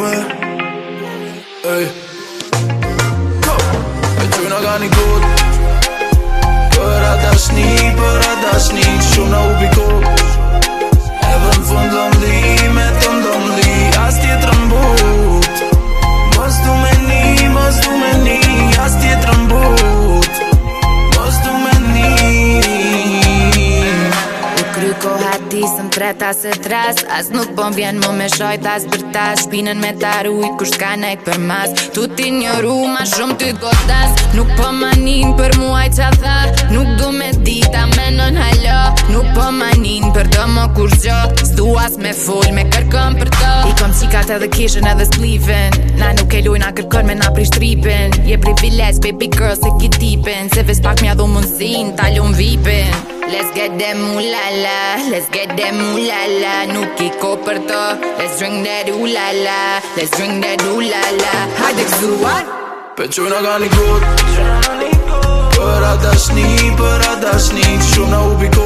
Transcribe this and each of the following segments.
me Ej E qëna ka një god Për atë asni, për atë asni Qëshu në ubi kod Edhe në fund dëm me të ndëm di As tjetë rëmbut Mos du me ni, mos du me ni As tjetë rëmbut Mos du me ni Nuk ry isëm tret se tras As nuk bom vjen më me shojt as për ta Shpinën me tarujt kusht ka nejt për mas Tu ti një ru ma shumë ty godas Nuk po manin për muaj qa tha Nuk du me dita me nën halo Nuk po manin për do më kur gjo Sdu as me full me kërkëm për to I kom qikat edhe kishën edhe sklifin Na nuk e luj na kërkon me na prishtripin Je privilege baby girl se ki tipin Se ves pak mja dhu mundësin talu vipin Let's get them ooh let's get them ooh nuki coperto, Nu kiko për të, let's drink that ulala. la la, let's drink that ooh la la. Hajde këzuar Për qëna ka një kod Për adashni, për adashni Shumë na u biko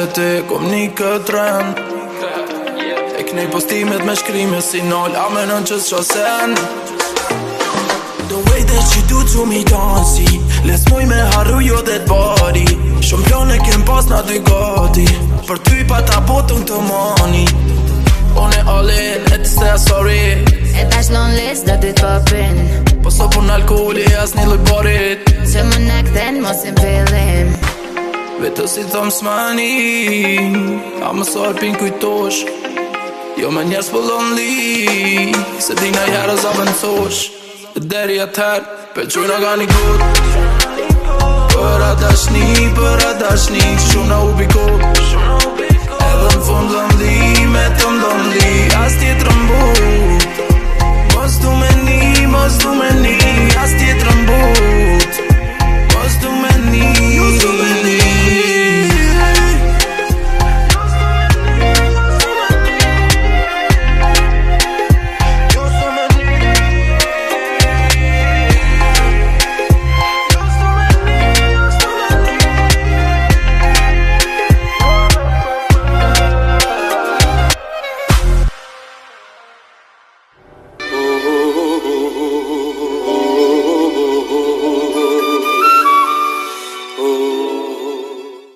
të ti, kom një këtë tren E kënej postimet me shkrimi si nol, a me nën qësë qësën Do vej dhe që du të zumi tansi, les muj me harru jo dhe të bari Shumë plane kem pas nga dy gati, për ty pa ta botën të mar Vetë si thom smani A më sorë pin kujtosh Jo me njerës për po lonely Se di nga jara za E deri e tërë Për gani gotë Për a dashni, për a Shuna u bikotë